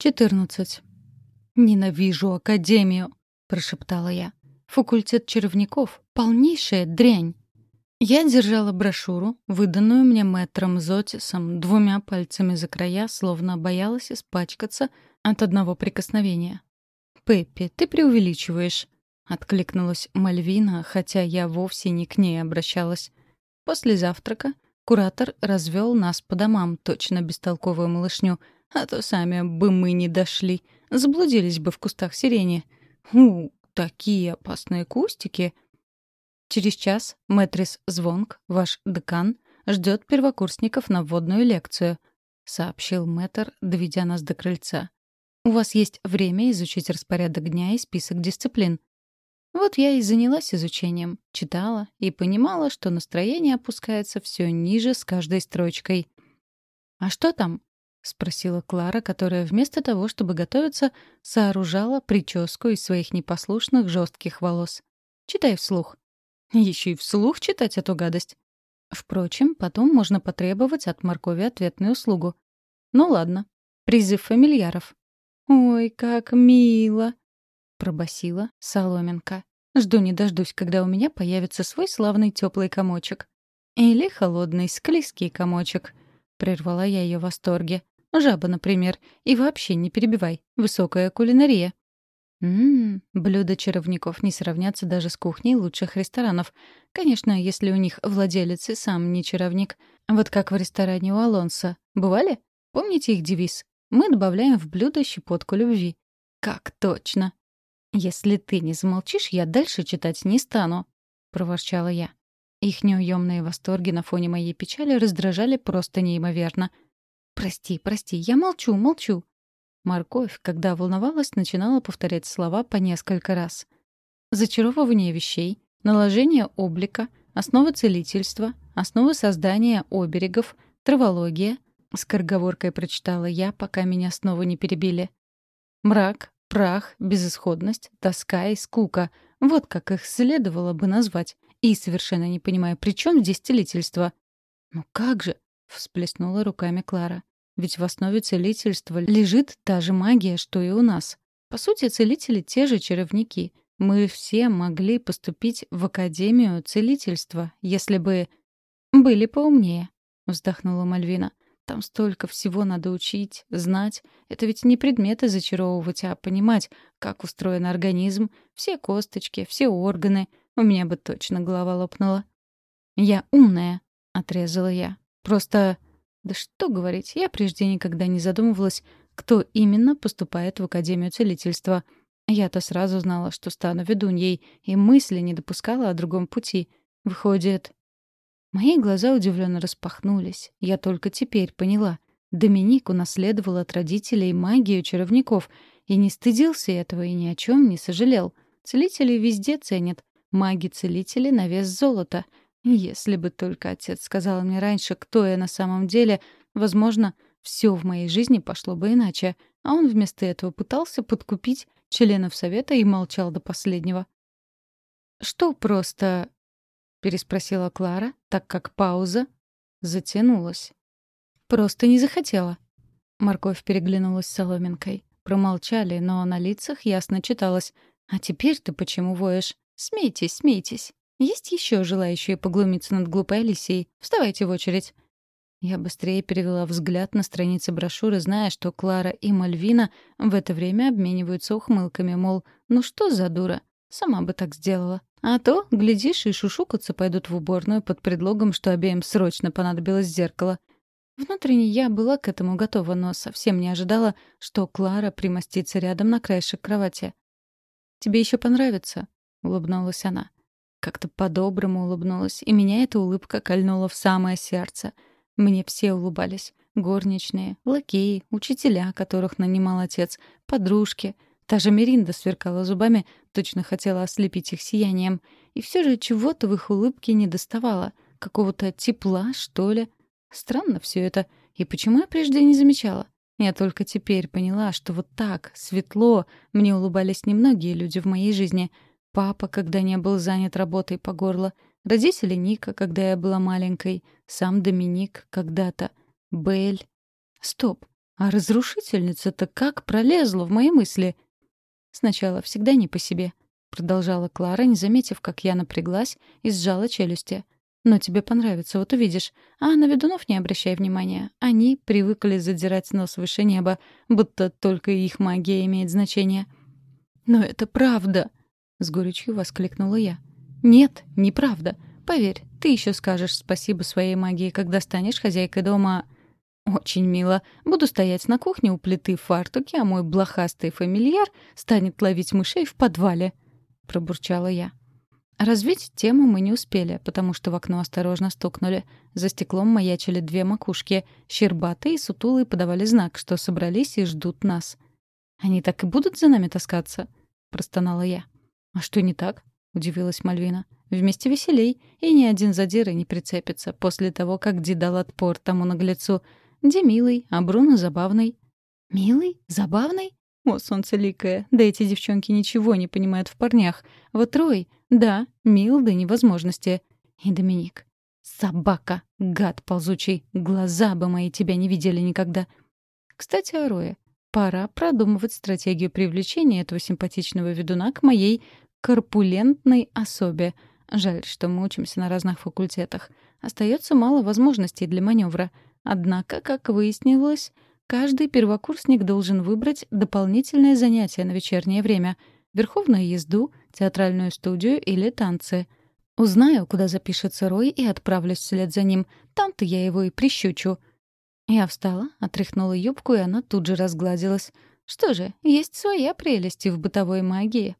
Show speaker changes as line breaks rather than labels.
14. «Ненавижу Академию», — прошептала я. «Факультет червяков — полнейшая дрянь». Я держала брошюру, выданную мне мэтром Зотисом, двумя пальцами за края, словно боялась испачкаться от одного прикосновения. «Пеппи, ты преувеличиваешь», — откликнулась Мальвина, хотя я вовсе не к ней обращалась. После завтрака куратор развел нас по домам, точно бестолковую малышню, а то сами бы мы не дошли, заблудились бы в кустах сирени. У, такие опасные кустики! Через час мэтрис Звонк, ваш декан, ждет первокурсников на вводную лекцию, сообщил мэтр, доведя нас до крыльца. У вас есть время изучить распорядок дня и список дисциплин. Вот я и занялась изучением, читала и понимала, что настроение опускается все ниже с каждой строчкой. «А что там?» — спросила Клара, которая вместо того, чтобы готовиться, сооружала прическу из своих непослушных жестких волос. «Читай вслух». Еще и вслух читать эту гадость. Впрочем, потом можно потребовать от моркови ответную услугу. Ну ладно. Призыв фамильяров. «Ой, как мило!» пробасила Соломенко. «Жду не дождусь, когда у меня появится свой славный теплый комочек». «Или холодный, склизкий комочек», — прервала я ее в восторге. «Жаба, например. И вообще не перебивай. Высокая кулинария». Ммм, блюда чаровников не сравнятся даже с кухней лучших ресторанов. Конечно, если у них владелец и сам не чаровник. Вот как в ресторане у Алонса. Бывали? Помните их девиз? Мы добавляем в блюдо щепотку любви. Как точно. «Если ты не замолчишь, я дальше читать не стану», — проворчала я. Их неуемные восторги на фоне моей печали раздражали просто неимоверно. «Прости, прости, я молчу, молчу». Морковь, когда волновалась, начинала повторять слова по несколько раз. «Зачаровывание вещей», «наложение облика», «основы целительства», «основы создания оберегов», «травология», — скороговоркой прочитала я, пока меня снова не перебили. «Мрак», Прах, безысходность, тоска и скука. Вот как их следовало бы назвать. И совершенно не понимаю, при чем здесь целительство? «Ну как же?» — всплеснула руками Клара. «Ведь в основе целительства лежит та же магия, что и у нас. По сути, целители — те же чаровники. Мы все могли поступить в Академию целительства, если бы... были поумнее», — вздохнула Мальвина. Там столько всего надо учить, знать. Это ведь не предметы зачаровывать, а понимать, как устроен организм, все косточки, все органы. У меня бы точно голова лопнула. «Я умная», — отрезала я. «Просто...» Да что говорить, я прежде никогда не задумывалась, кто именно поступает в Академию целительства. Я-то сразу знала, что стану ведуньей, и мысли не допускала о другом пути. Выходит, Мои глаза удивленно распахнулись. Я только теперь поняла. Доминик унаследовал от родителей магию чаровников и не стыдился этого и ни о чем не сожалел. Целители везде ценят. Маги-целители на вес золота. Если бы только отец сказал мне раньше, кто я на самом деле, возможно, все в моей жизни пошло бы иначе. А он вместо этого пытался подкупить членов совета и молчал до последнего. Что просто — переспросила Клара, так как пауза затянулась. «Просто не захотела». Морковь переглянулась с соломинкой. Промолчали, но на лицах ясно читалось. «А теперь ты почему воешь? Смейтесь, смейтесь. Есть еще желающие поглумиться над глупой Алисией? Вставайте в очередь». Я быстрее перевела взгляд на страницы брошюры, зная, что Клара и Мальвина в это время обмениваются ухмылками, мол, ну что за дура? Сама бы так сделала. А то, глядишь, и шушукаться пойдут в уборную под предлогом, что обеим срочно понадобилось зеркало. Внутренне я была к этому готова, но совсем не ожидала, что Клара примостится рядом на краешек кровати. «Тебе еще понравится?» — улыбнулась она. Как-то по-доброму улыбнулась, и меня эта улыбка кольнула в самое сердце. Мне все улыбались. Горничные, лакеи, учителя, которых нанимал отец, подружки — Та же Меринда сверкала зубами, точно хотела ослепить их сиянием. И все же чего-то в их улыбке не доставало. Какого-то тепла, что ли. Странно все это. И почему я прежде не замечала? Я только теперь поняла, что вот так, светло, мне улыбались немногие люди в моей жизни. Папа, когда не был занят работой по горло. Родители Ника, когда я была маленькой. Сам Доминик когда-то. Белль. Стоп. А разрушительница-то как пролезла в мои мысли? Сначала всегда не по себе, продолжала Клара, не заметив, как я напряглась и сжала челюсти. Но тебе понравится, вот увидишь. А на ведунов не обращай внимания. Они привыкли задирать нос выше неба, будто только их магия имеет значение. «Но это правда!» — с горечью воскликнула я. «Нет, неправда. Поверь, ты еще скажешь спасибо своей магии, когда станешь хозяйкой дома...» «Очень мило. Буду стоять на кухне у плиты в фартуке, а мой блохастый фамильяр станет ловить мышей в подвале», — пробурчала я. Развить тему мы не успели, потому что в окно осторожно стукнули. За стеклом маячили две макушки. Щербатые и сутулые подавали знак, что собрались и ждут нас. «Они так и будут за нами таскаться?» — простонала я. «А что не так?» — удивилась Мальвина. «Вместе веселей, и ни один задира не прицепится после того, как Ди дал отпор тому наглецу. Ди милый, а Бруно забавный». «Милый? Забавный?» О, солнце ликое, да эти девчонки ничего не понимают в парнях. Вот Рой, да, мил до невозможности. И Доминик. Собака, гад ползучий, глаза бы мои тебя не видели никогда. Кстати, о Рое. Пора продумывать стратегию привлечения этого симпатичного ведуна к моей корпулентной особе. Жаль, что мы учимся на разных факультетах. Остается мало возможностей для маневра. Однако, как выяснилось, Каждый первокурсник должен выбрать дополнительное занятие на вечернее время — верховную езду, театральную студию или танцы. Узнаю, куда запишется Рой, и отправлюсь вслед за ним. Там-то я его и прищучу. Я встала, отряхнула юбку, и она тут же разгладилась. Что же, есть своя прелесть в бытовой магии.